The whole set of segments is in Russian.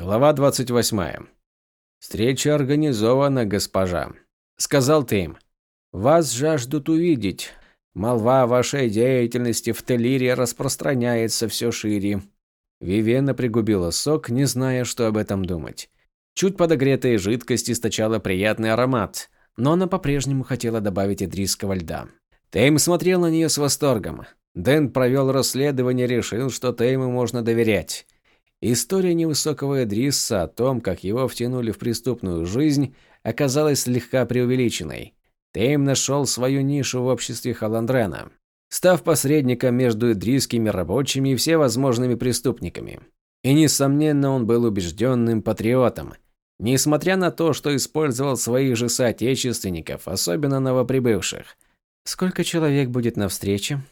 Глава 28. «Встреча организована, госпожа», – сказал Тейм. «Вас жаждут увидеть. Молва о вашей деятельности в Телире распространяется все шире». Вивена пригубила сок, не зная, что об этом думать. Чуть подогретая жидкость источала приятный аромат, но она по-прежнему хотела добавить идрийского льда. Тейм смотрел на нее с восторгом. Дэн провел расследование и решил, что Тейму можно доверять. История невысокого Эдриса о том, как его втянули в преступную жизнь, оказалась слегка преувеличенной. Тейм нашел свою нишу в обществе Халандрена, став посредником между идрисскими рабочими и всевозможными преступниками. И, несомненно, он был убежденным патриотом, несмотря на то, что использовал своих же соотечественников, особенно новоприбывших. «Сколько человек будет на встрече?»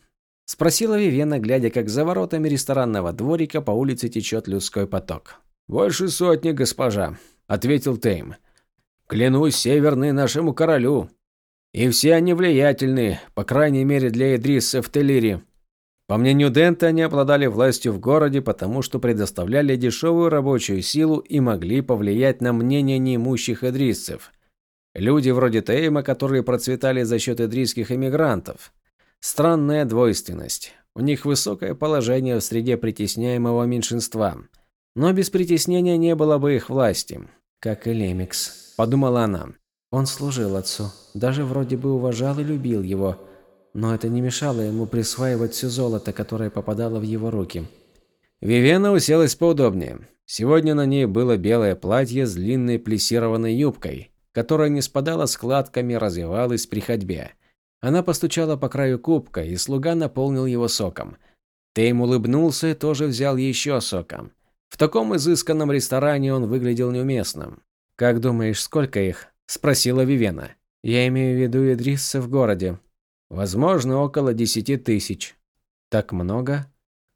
Спросила Вивена, глядя, как за воротами ресторанного дворика по улице течет людской поток. «Больше сотни, госпожа», – ответил Тейм. «Клянусь северный нашему королю. И все они влиятельны, по крайней мере для Эдриса в Телире. По мнению Дента, они обладали властью в городе, потому что предоставляли дешевую рабочую силу и могли повлиять на мнение неимущих эдрисцев. Люди вроде Тейма, которые процветали за счет эдрисских эмигрантов – Странная двойственность. У них высокое положение в среде притесняемого меньшинства. Но без притеснения не было бы их власти. Как и Лемикс, подумала она. Он служил отцу, даже вроде бы уважал и любил его, но это не мешало ему присваивать все золото, которое попадало в его руки. Вивена уселась поудобнее. Сегодня на ней было белое платье с длинной плессированной юбкой, которая не спадала складками, развивалась при ходьбе. Она постучала по краю кубка, и слуга наполнил его соком. Тейм улыбнулся и тоже взял еще соком. В таком изысканном ресторане он выглядел неуместным. «Как думаешь, сколько их?» – спросила Вивена. «Я имею в виду Идрисса в городе. Возможно, около десяти тысяч». «Так много?»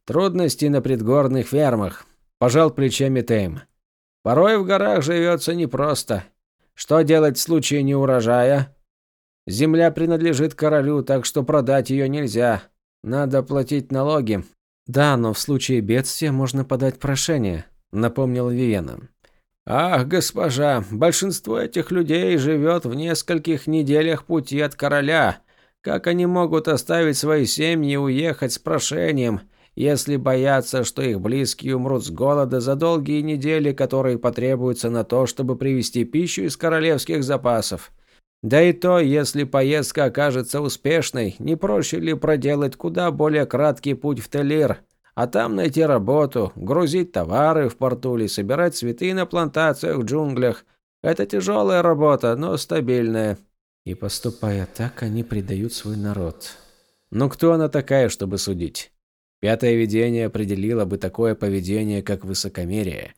«Трудности на предгорных фермах», – пожал плечами Тейм. «Порой в горах живется непросто. Что делать в случае неурожая?» Земля принадлежит королю, так что продать ее нельзя. Надо платить налоги. Да, но в случае бедствия можно подать прошение, напомнила Виена. Ах, госпожа, большинство этих людей живет в нескольких неделях пути от короля. Как они могут оставить свои семьи и уехать с прошением, если боятся, что их близкие умрут с голода за долгие недели, которые потребуются на то, чтобы привезти пищу из королевских запасов? Да и то, если поездка окажется успешной, не проще ли проделать куда более краткий путь в Телир, а там найти работу, грузить товары в порту или собирать цветы на плантациях в джунглях. Это тяжелая работа, но стабильная. И поступая так, они предают свой народ. Но кто она такая, чтобы судить? Пятое видение определило бы такое поведение, как высокомерие.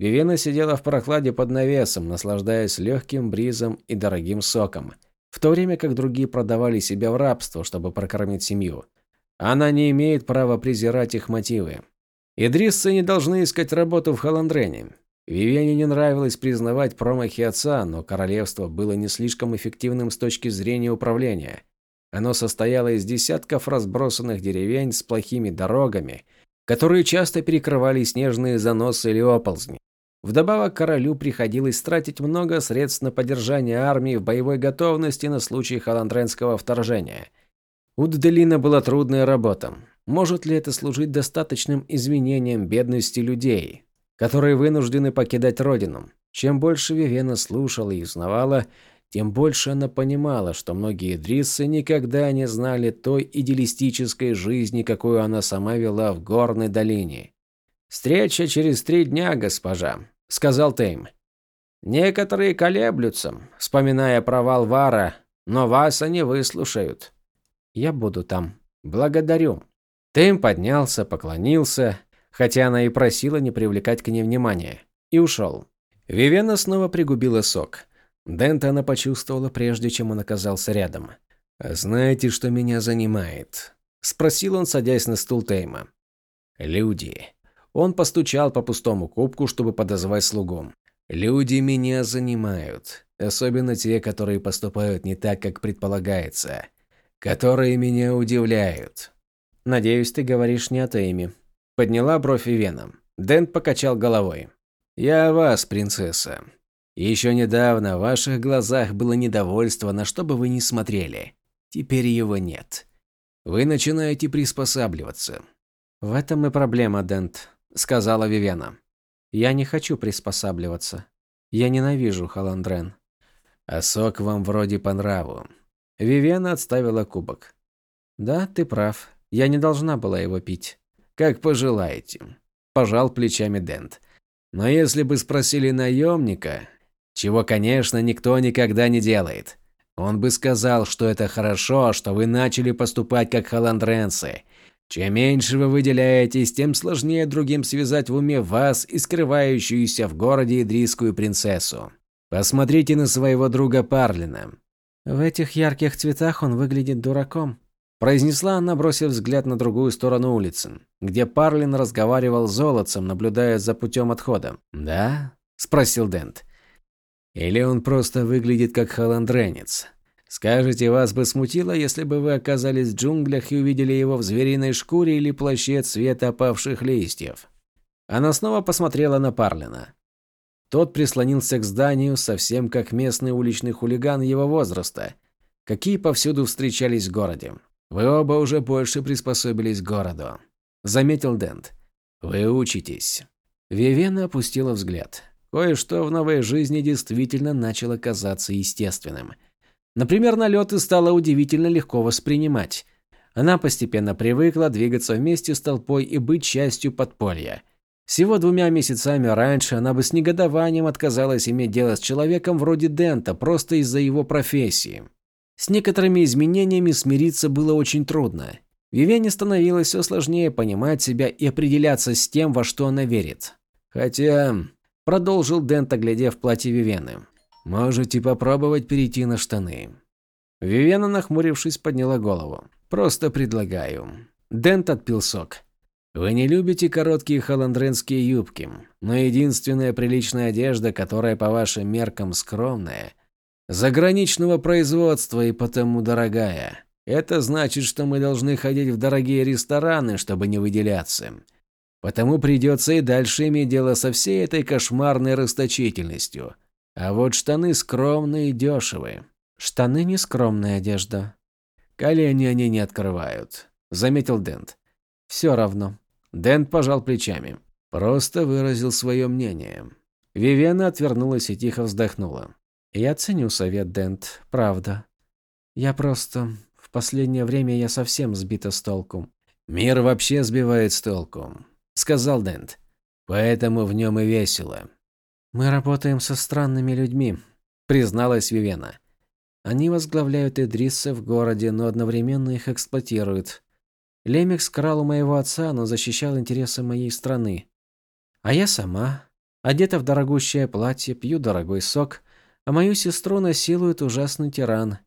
Вивена сидела в прохладе под навесом, наслаждаясь легким бризом и дорогим соком, в то время как другие продавали себя в рабство, чтобы прокормить семью. Она не имеет права презирать их мотивы. Идрисцы не должны искать работу в Халандрене. Вивене не нравилось признавать промахи отца, но королевство было не слишком эффективным с точки зрения управления. Оно состояло из десятков разбросанных деревень с плохими дорогами, которые часто перекрывали снежные заносы или оползни. Вдобавок королю приходилось тратить много средств на поддержание армии в боевой готовности на случай халандренского вторжения. У Дделина была трудная работа. Может ли это служить достаточным извинением бедности людей, которые вынуждены покидать родину? Чем больше Вивена слушала и узнавала, тем больше она понимала, что многие дриссы никогда не знали той идеалистической жизни, какую она сама вела в горной долине. «Встреча через три дня, госпожа», – сказал Тейм. «Некоторые колеблются, вспоминая провал Вара, но вас они выслушают». «Я буду там. Благодарю». Тейм поднялся, поклонился, хотя она и просила не привлекать к ней внимания, и ушел. Вивена снова пригубила сок. Дента она почувствовала, прежде чем он оказался рядом. «Знаете, что меня занимает?» – спросил он, садясь на стул Тейма. «Люди. Он постучал по пустому кубку, чтобы подозвать слугу. «Люди меня занимают. Особенно те, которые поступают не так, как предполагается. Которые меня удивляют». «Надеюсь, ты говоришь не о Тейме». Подняла бровь Ивена. Дэн покачал головой. Я о вас, принцесса. Еще недавно в ваших глазах было недовольство, на что бы вы ни смотрели. Теперь его нет. Вы начинаете приспосабливаться. В этом и проблема, Дент, сказала Вивена. Я не хочу приспосабливаться. Я ненавижу Халандрен. А сок вам вроде по нраву. Вивена отставила кубок. Да, ты прав. Я не должна была его пить. Как пожелаете. Пожал плечами Дент. Но если бы спросили наемника, чего, конечно, никто никогда не делает, он бы сказал, что это хорошо, что вы начали поступать как халандренцы. Чем меньше вы выделяетесь, тем сложнее другим связать в уме вас и скрывающуюся в городе идрийскую принцессу. Посмотрите на своего друга Парлина. В этих ярких цветах он выглядит дураком, произнесла она, бросив взгляд на другую сторону улицы, где Парлин разговаривал с золотцем, наблюдая за путем отхода. "Да?" спросил Дент. Или он просто выглядит как халандренец? Скажете, вас бы смутило, если бы вы оказались в джунглях и увидели его в звериной шкуре или плаще цвета опавших листьев? Она снова посмотрела на Парлина. Тот прислонился к зданию, совсем как местный уличный хулиган его возраста, какие повсюду встречались в городе. Вы оба уже больше приспособились к городу, заметил Дент. Вы учитесь. Вивена опустила взгляд. Кое-что в новой жизни действительно начало казаться естественным. Например, налеты стало удивительно легко воспринимать. Она постепенно привыкла двигаться вместе с толпой и быть частью подполья. Всего двумя месяцами раньше она бы с негодованием отказалась иметь дело с человеком вроде Дента просто из-за его профессии. С некоторыми изменениями смириться было очень трудно. Вивене становилось все сложнее понимать себя и определяться с тем, во что она верит. Хотя, продолжил Дент, оглядев платье Вивены, можете попробовать перейти на штаны. Вивена, нахмурившись, подняла голову. Просто предлагаю. Дент отпил сок. Вы не любите короткие холандренские юбки, но единственная приличная одежда, которая по вашим меркам скромная, заграничного производства и потому дорогая. Это значит, что мы должны ходить в дорогие рестораны, чтобы не выделяться. Потому придется и дальше иметь дело со всей этой кошмарной расточительностью. А вот штаны скромные и дешевые. Штаны не скромная одежда. Колени они не открывают, заметил Дент. Все равно. Дент пожал плечами. Просто выразил свое мнение. Вивена отвернулась и тихо вздохнула. Я ценю совет, Дент, правда. Я просто... В последнее время я совсем сбита с толку. Мир вообще сбивает с толку, сказал Дент. Поэтому в нем и весело. Мы работаем со странными людьми, призналась Вивена. Они возглавляют Идрисса в городе, но одновременно их эксплуатируют. Лемикс крал у моего отца, но защищал интересы моей страны. А я сама, одета в дорогущее платье, пью дорогой сок, а мою сестру насилует ужасный тиран.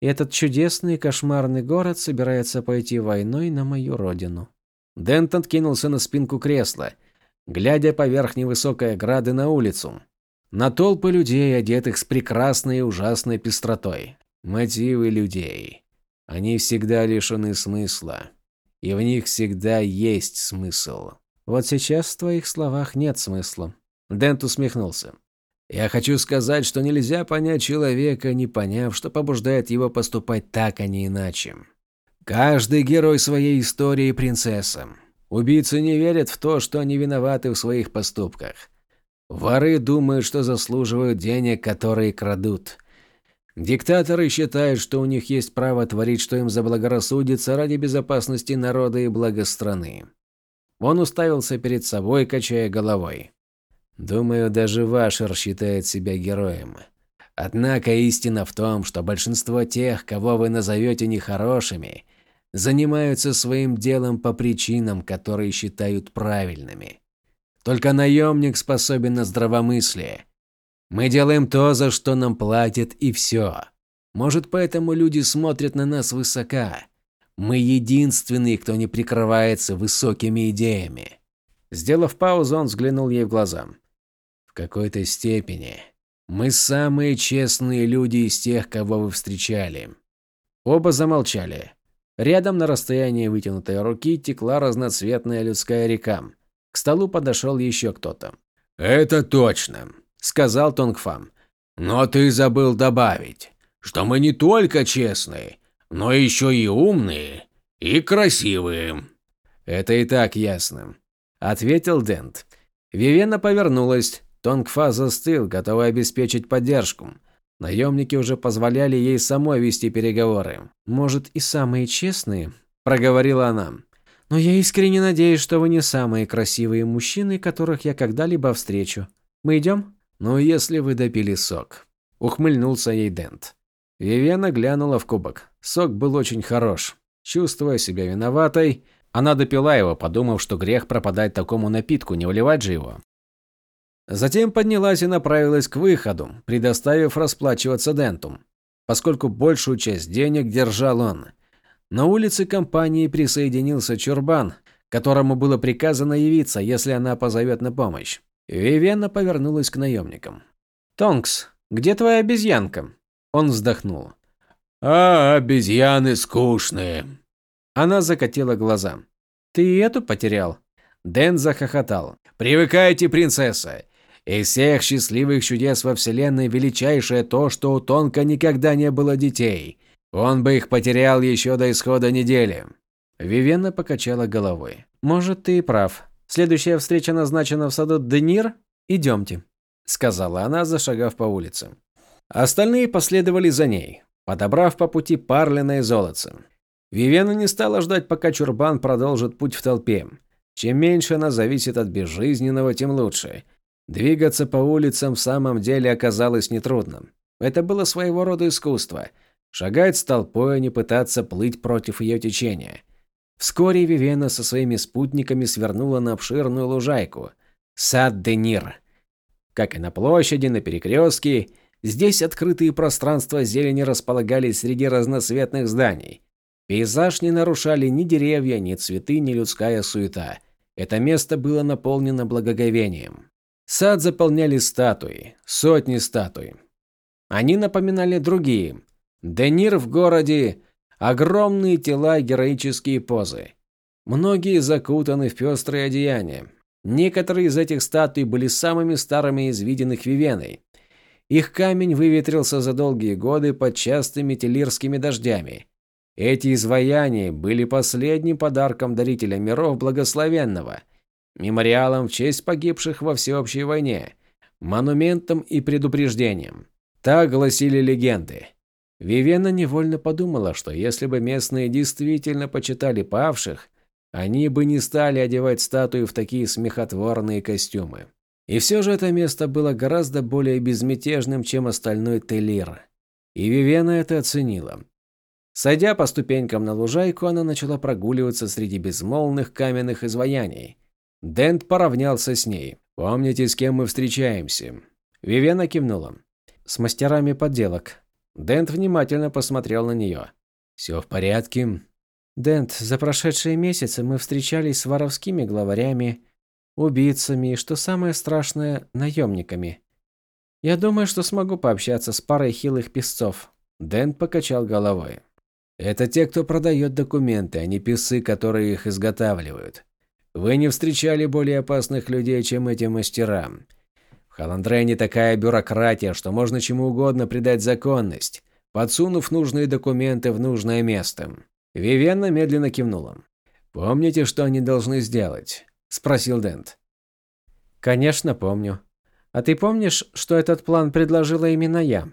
И этот чудесный кошмарный город собирается пойти войной на мою родину. Дентон кинулся на спинку кресла, глядя поверх невысокой ограды на улицу. На толпы людей, одетых с прекрасной и ужасной пестротой. Мотивы людей. Они всегда лишены смысла. И в них всегда есть смысл. Вот сейчас в твоих словах нет смысла. Дент усмехнулся. Я хочу сказать, что нельзя понять человека, не поняв, что побуждает его поступать так, а не иначе. Каждый герой своей истории принцесса. Убийцы не верят в то, что они виноваты в своих поступках. Воры думают, что заслуживают денег, которые крадут. Диктаторы считают, что у них есть право творить, что им заблагорассудится ради безопасности народа и блага страны. Он уставился перед собой, качая головой. Думаю, даже Вашер считает себя героем. Однако истина в том, что большинство тех, кого вы назовете нехорошими, занимаются своим делом по причинам, которые считают правильными. Только наемник способен на здравомыслие. Мы делаем то, за что нам платят, и все. Может, поэтому люди смотрят на нас высока. Мы единственные, кто не прикрывается высокими идеями. Сделав паузу, он взглянул ей в глаза какой-то степени мы самые честные люди из тех, кого вы встречали. Оба замолчали. Рядом на расстоянии вытянутой руки текла разноцветная людская река. К столу подошел еще кто-то. «Это точно», – сказал Тонгфам. «Но ты забыл добавить, что мы не только честные, но еще и умные и красивые». «Это и так ясно», – ответил Дент. Вивена повернулась. Тонгфа застыл, готовый обеспечить поддержку. Наемники уже позволяли ей самой вести переговоры. «Может, и самые честные?» – проговорила она. «Но я искренне надеюсь, что вы не самые красивые мужчины, которых я когда-либо встречу. Мы идем?» «Ну, если вы допили сок», – ухмыльнулся ей Дент. Вивена глянула в кубок. Сок был очень хорош. Чувствуя себя виноватой, она допила его, подумав, что грех пропадать такому напитку, не выливать же его. Затем поднялась и направилась к выходу, предоставив расплачиваться Денту, поскольку большую часть денег держал он. На улице компании присоединился Чурбан, которому было приказано явиться, если она позовет на помощь. Вивена повернулась к наемникам. «Тонкс, где твоя обезьянка?» Он вздохнул. «А, обезьяны скучные». Она закатила глаза. «Ты эту потерял?» Дэн захохотал. «Привыкайте, принцесса. Из всех счастливых чудес во Вселенной величайшее то, что у Тонка никогда не было детей. Он бы их потерял еще до исхода недели. Вивенна покачала головой. «Может, ты и прав. Следующая встреча назначена в саду Денир? Идемте», – сказала она, зашагав по улице. Остальные последовали за ней, подобрав по пути парлиное золотце. Вивена не стала ждать, пока Чурбан продолжит путь в толпе. Чем меньше она зависит от безжизненного, тем лучше – Двигаться по улицам в самом деле оказалось нетрудным. Это было своего рода искусство. Шагать с толпой, а не пытаться плыть против ее течения. Вскоре Вивена со своими спутниками свернула на обширную лужайку. Сад Денир. Как и на площади, на перекрестке, здесь открытые пространства зелени располагались среди разноцветных зданий. Пейзаж не нарушали ни деревья, ни цветы, ни людская суета. Это место было наполнено благоговением. Сад заполняли статуи, сотни статуй. Они напоминали другие. Денир в городе, огромные тела, героические позы. Многие закутаны в пестрые одеяния. Некоторые из этих статуй были самыми старыми из виденных Вивеной. Их камень выветрился за долгие годы под частыми телирскими дождями. Эти изваяния были последним подарком дарителя миров благословенного – мемориалом в честь погибших во всеобщей войне, монументом и предупреждением. Так гласили легенды. Вивена невольно подумала, что если бы местные действительно почитали павших, они бы не стали одевать статуи в такие смехотворные костюмы. И все же это место было гораздо более безмятежным, чем остальной Телир. И Вивена это оценила. Сойдя по ступенькам на лужайку, она начала прогуливаться среди безмолвных каменных изваяний. Дент поравнялся с ней. «Помните, с кем мы встречаемся?» Вивена кивнула. «С мастерами подделок». Дент внимательно посмотрел на нее. «Все в порядке?» «Дент, за прошедшие месяцы мы встречались с воровскими главарями, убийцами и, что самое страшное, наемниками. Я думаю, что смогу пообщаться с парой хилых песцов». Дент покачал головой. «Это те, кто продает документы, а не песы, которые их изготавливают. Вы не встречали более опасных людей, чем эти мастера. В Халандрене такая бюрократия, что можно чему угодно придать законность, подсунув нужные документы в нужное место. Вивенна медленно кивнула. «Помните, что они должны сделать?» – спросил Дент. «Конечно, помню. А ты помнишь, что этот план предложила именно я?»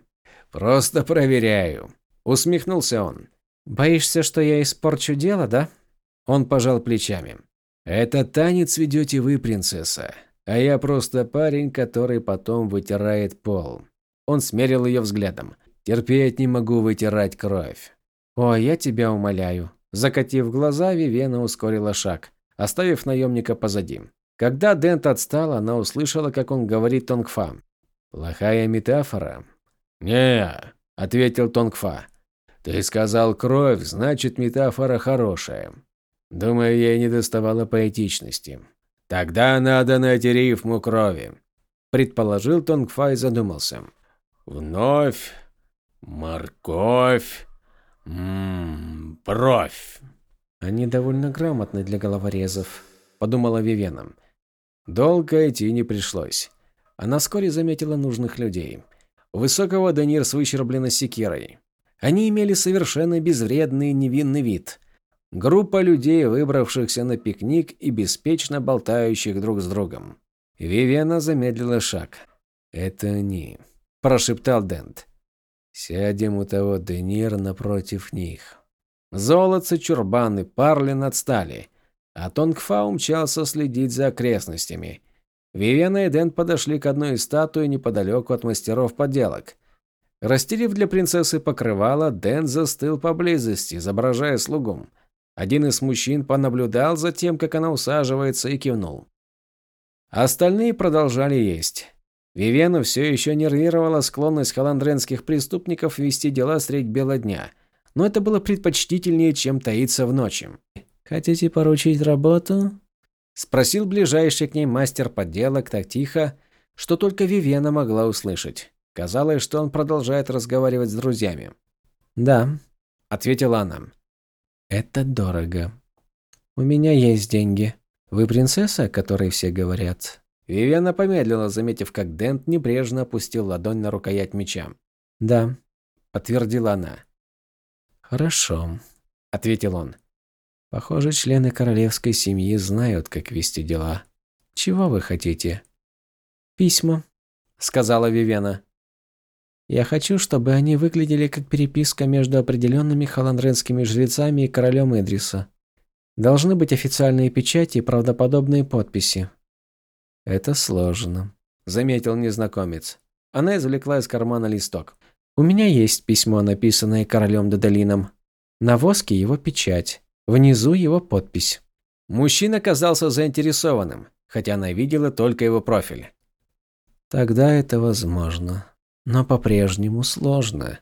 «Просто проверяю», – усмехнулся он. «Боишься, что я испорчу дело, да?» Он пожал плечами. «Это танец ведете вы, принцесса, а я просто парень, который потом вытирает пол». Он смерил ее взглядом. «Терпеть не могу вытирать кровь». «О, я тебя умоляю». Закатив глаза, Вивена ускорила шаг, оставив наемника позади. Когда Дент отстал, она услышала, как он говорит Тонгфа. «Плохая метафора?» «Не», – ответил Тонгфа. «Ты сказал кровь, значит метафора хорошая. Думаю, ей не доставало поэтичности. Тогда надо найти рифму крови. Предположил Тонгфа и задумался. Вновь. Морковь. Ммм, бровь. Они довольно грамотны для головорезов, подумала Вивена. Долго идти не пришлось. она вскоре заметила нужных людей. Высокого Данир с выщербленной секирой. Они имели совершенно безвредный невинный вид. Группа людей, выбравшихся на пикник и беспечно болтающих друг с другом. Вивена замедлила шаг. «Это они», – прошептал Дент. «Сядем у того Денир напротив них». Золотцы, Чурбан и Парлин отстали, а Тонгфа умчался следить за окрестностями. Вивена и Дент подошли к одной из статуй неподалеку от мастеров подделок. Расстелив для принцессы покрывало, Дэн застыл поблизости, изображая слугу. Один из мужчин понаблюдал за тем, как она усаживается, и кивнул. Остальные продолжали есть. Вивену все еще нервировала склонность холандренских преступников вести дела средь бела дня, но это было предпочтительнее, чем таиться в ночи. «Хотите поручить работу?» – спросил ближайший к ней мастер подделок так тихо, что только Вивена могла услышать. Казалось, что он продолжает разговаривать с друзьями. «Да», – ответила она. «Это дорого. У меня есть деньги. Вы принцесса, о которой все говорят?» Вивиана помедлила, заметив, как Дент небрежно опустил ладонь на рукоять меча. «Да», – подтвердила она. «Хорошо», – ответил он. «Похоже, члены королевской семьи знают, как вести дела. Чего вы хотите?» «Письма», – сказала Вивена. «Я хочу, чтобы они выглядели как переписка между определенными холандренскими жрецами и королем Идриса. Должны быть официальные печати и правдоподобные подписи. «Это сложно», – заметил незнакомец. Она извлекла из кармана листок. «У меня есть письмо, написанное королем Дадалином. На воске его печать, внизу его подпись». Мужчина казался заинтересованным, хотя она видела только его профиль. «Тогда это возможно, но по-прежнему сложно.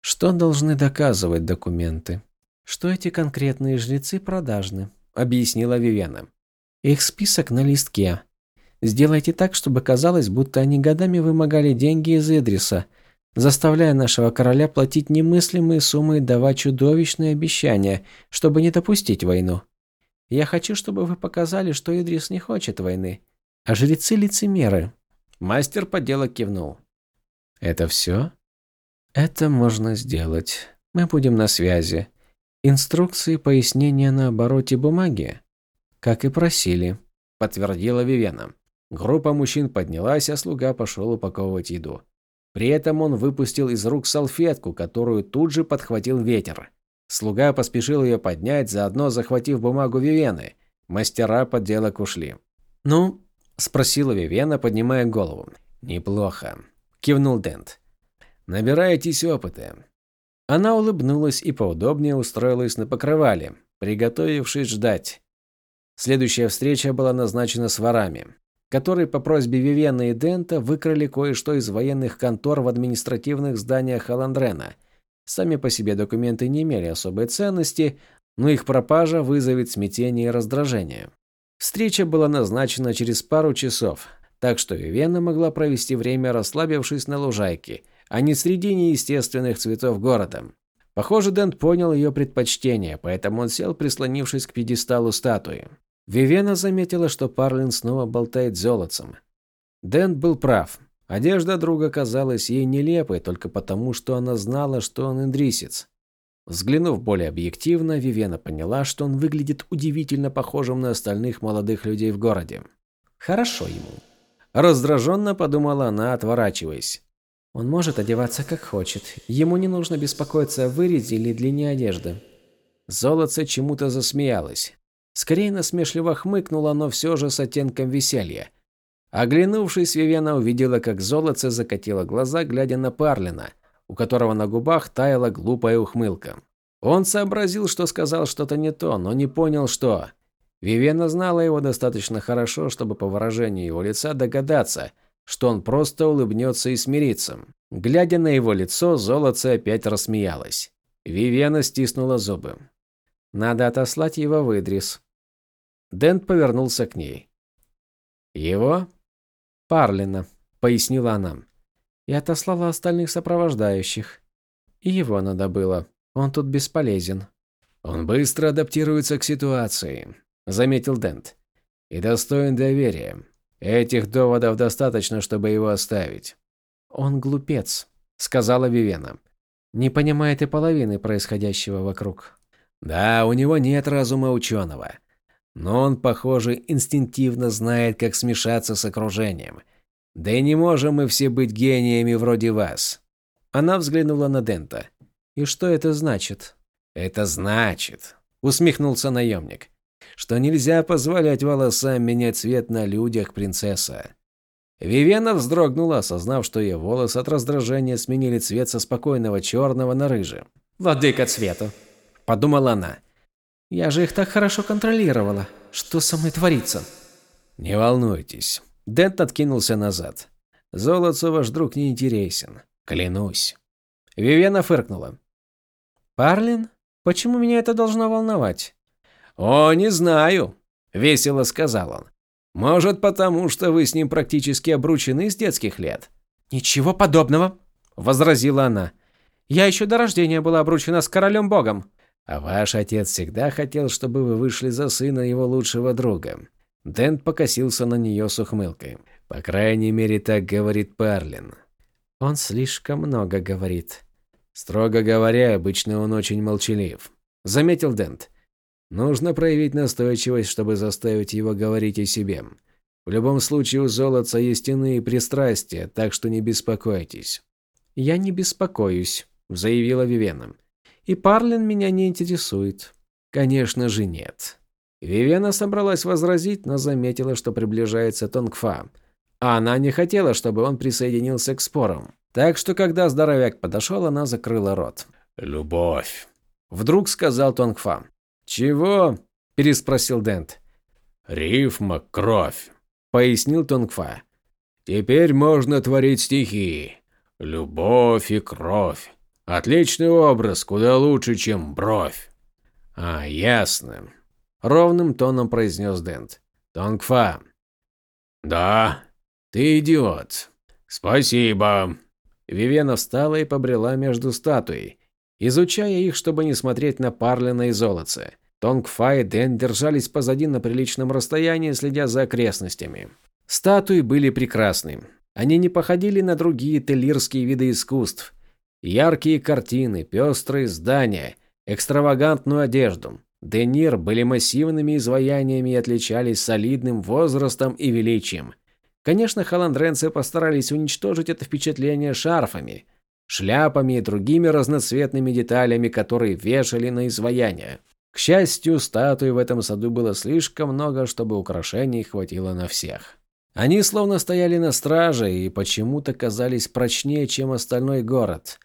Что должны доказывать документы?» «Что эти конкретные жрецы продажны», – объяснила Вивена. «Их список на листке. Сделайте так, чтобы казалось, будто они годами вымогали деньги из Идриса, заставляя нашего короля платить немыслимые суммы и давать чудовищные обещания, чтобы не допустить войну. Я хочу, чтобы вы показали, что Идрис не хочет войны, а жрецы лицемеры. Мастер подделок кивнул. Это все? Это можно сделать. Мы будем на связи. Инструкции пояснения на обороте бумаги, как и просили, подтвердила Вивена. Группа мужчин поднялась, а слуга пошел упаковывать еду. При этом он выпустил из рук салфетку, которую тут же подхватил ветер. Слуга поспешил ее поднять, заодно захватив бумагу Вивены. Мастера подделок ушли. «Ну?» – спросила Вивена, поднимая голову. «Неплохо», – кивнул Дент. «Набираетесь опыта». Она улыбнулась и поудобнее устроилась на покрывале, приготовившись ждать. Следующая встреча была назначена с ворами которые по просьбе Вивена и Дента выкрали кое-что из военных контор в административных зданиях Халандрена. Сами по себе документы не имели особой ценности, но их пропажа вызовет смятение и раздражение. Встреча была назначена через пару часов, так что Вивена могла провести время, расслабившись на лужайке, а не среди неестественных цветов города. Похоже, Дент понял ее предпочтение, поэтому он сел, прислонившись к пьедесталу статуи. Вивена заметила, что Парлин снова болтает золотцем. Дэн был прав. Одежда друга казалась ей нелепой только потому, что она знала, что он индрисец. Взглянув более объективно, Вивена поняла, что он выглядит удивительно похожим на остальных молодых людей в городе. Хорошо ему. Раздраженно подумала она, отворачиваясь. Он может одеваться как хочет. Ему не нужно беспокоиться о вырезе или длине одежды. Золотце чему-то засмеялась. Скорее насмешливо хмыкнула, но все же с оттенком веселья. Оглянувшись, Вивена увидела, как золотце закатило глаза, глядя на Парлина, у которого на губах таяла глупая ухмылка. Он сообразил, что сказал что-то не то, но не понял, что. Вивена знала его достаточно хорошо, чтобы по выражению его лица догадаться, что он просто улыбнется и смирится. Глядя на его лицо, золотце опять рассмеялась. Вивена стиснула зубы. Надо отослать его в Идрис. Дент повернулся к ней. Его? Парлина, пояснила она. И отослала остальных сопровождающих. И его надо было. Он тут бесполезен. Он быстро адаптируется к ситуации, заметил Дент. И достоин доверия. Этих доводов достаточно, чтобы его оставить. Он глупец, сказала Вивена. Не понимает и половины происходящего вокруг. Да, у него нет разума ученого. Но он, похоже, инстинктивно знает, как смешаться с окружением. Да и не можем мы все быть гениями вроде вас. Она взглянула на Дента. И что это значит? Это значит, усмехнулся наемник, что нельзя позволять волосам менять цвет на людях, принцесса. Вивена вздрогнула, осознав, что ее волосы от раздражения сменили цвет со спокойного черного на рыжий. «Владыка цвета», – подумала она. «Я же их так хорошо контролировала. Что со мной творится?» «Не волнуйтесь». Дент откинулся назад. «Золотцу ваш друг не интересен. Клянусь». Вивена фыркнула. «Парлин? Почему меня это должно волновать?» «О, не знаю», – весело сказал он. «Может, потому что вы с ним практически обручены с детских лет?» «Ничего подобного», – возразила она. «Я еще до рождения была обручена с королем богом». «А ваш отец всегда хотел, чтобы вы вышли за сына его лучшего друга». Дент покосился на нее с ухмылкой. «По крайней мере, так говорит Парлин». «Он слишком много говорит». «Строго говоря, обычно он очень молчалив», – заметил Дент. Нужно проявить настойчивость, чтобы заставить его говорить о себе. В любом случае у золотца есть иные пристрастия, так что не беспокойтесь. Я не беспокоюсь, заявила Вивена. И Парлин меня не интересует. Конечно же нет. Вивена собралась возразить, но заметила, что приближается Тонгфа. А она не хотела, чтобы он присоединился к спорам. Так что, когда здоровяк подошел, она закрыла рот. «Любовь», – вдруг сказал Тонгфа. «Чего?» – переспросил Дент. «Рифма – кровь», – пояснил Тонгфа. «Теперь можно творить стихи. Любовь и кровь. Отличный образ, куда лучше, чем бровь». «А, ясно», – ровным тоном произнес Дент. «Тонгфа». «Да, ты идиот. Спасибо». Вивена встала и побрела между статуей, изучая их, чтобы не смотреть на Парлина и Золотце. Тонгфа и Дэн держались позади на приличном расстоянии, следя за окрестностями. Статуи были прекрасны. Они не походили на другие телирские виды искусств. Яркие картины, пестрые здания, экстравагантную одежду. Денир были массивными изваяниями и отличались солидным возрастом и величием. Конечно, халандренцы постарались уничтожить это впечатление шарфами, шляпами и другими разноцветными деталями, которые вешали на изваяния. К счастью, статуй в этом саду было слишком много, чтобы украшений хватило на всех. Они словно стояли на страже и почему-то казались прочнее, чем остальной город.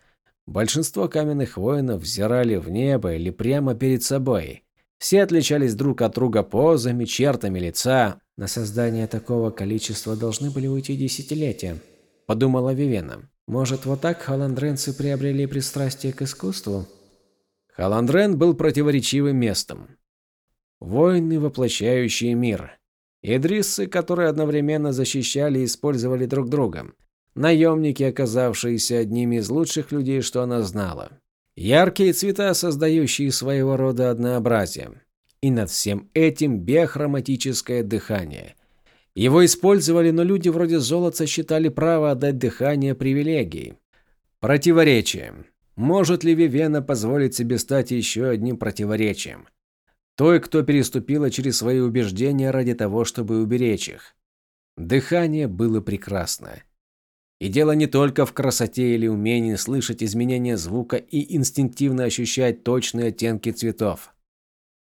Большинство каменных воинов взирали в небо или прямо перед собой. Все отличались друг от друга позами, чертами лица. На создание такого количества должны были уйти десятилетия, подумала Вивена. Может, вот так халандренцы приобрели пристрастие к искусству? Халандрен был противоречивым местом. Воины, воплощающие мир. Идриссы, которые одновременно защищали и использовали друг друга. Наемники, оказавшиеся одними из лучших людей, что она знала. Яркие цвета, создающие своего рода однообразие. И над всем этим биохроматическое дыхание. Его использовали, но люди вроде золота считали право отдать дыхание привилегией. Противоречие. Может ли Вивена позволить себе стать еще одним противоречием? Той, кто переступила через свои убеждения ради того, чтобы уберечь их. Дыхание было прекрасно. И дело не только в красоте или умении слышать изменения звука и инстинктивно ощущать точные оттенки цветов.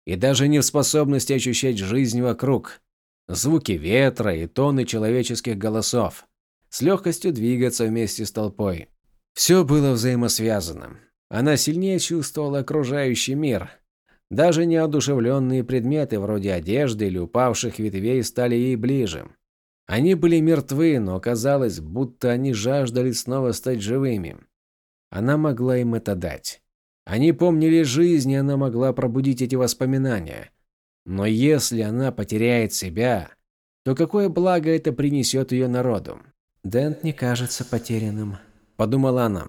И даже не в способности ощущать жизнь вокруг. Звуки ветра и тоны человеческих голосов. С легкостью двигаться вместе с толпой. Все было взаимосвязано. Она сильнее чувствовала окружающий мир. Даже неодушевленные предметы вроде одежды или упавших ветвей стали ей ближе. Они были мертвы, но казалось, будто они жаждали снова стать живыми. Она могла им это дать. Они помнили жизнь, и она могла пробудить эти воспоминания. Но если она потеряет себя, то какое благо это принесет ее народу? Дент не кажется потерянным, подумала она.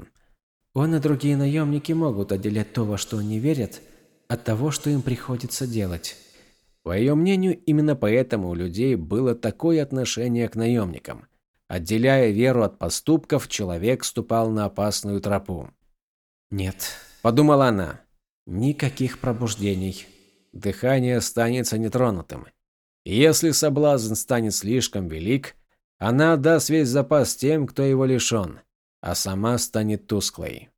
Он и другие наемники могут отделять то, во что они верят, от того, что им приходится делать. По ее мнению, именно поэтому у людей было такое отношение к наемникам. Отделяя веру от поступков, человек ступал на опасную тропу. «Нет», – подумала она, – «никаких пробуждений. Дыхание останется нетронутым. Если соблазн станет слишком велик, она отдаст весь запас тем, кто его лишен, а сама станет тусклой».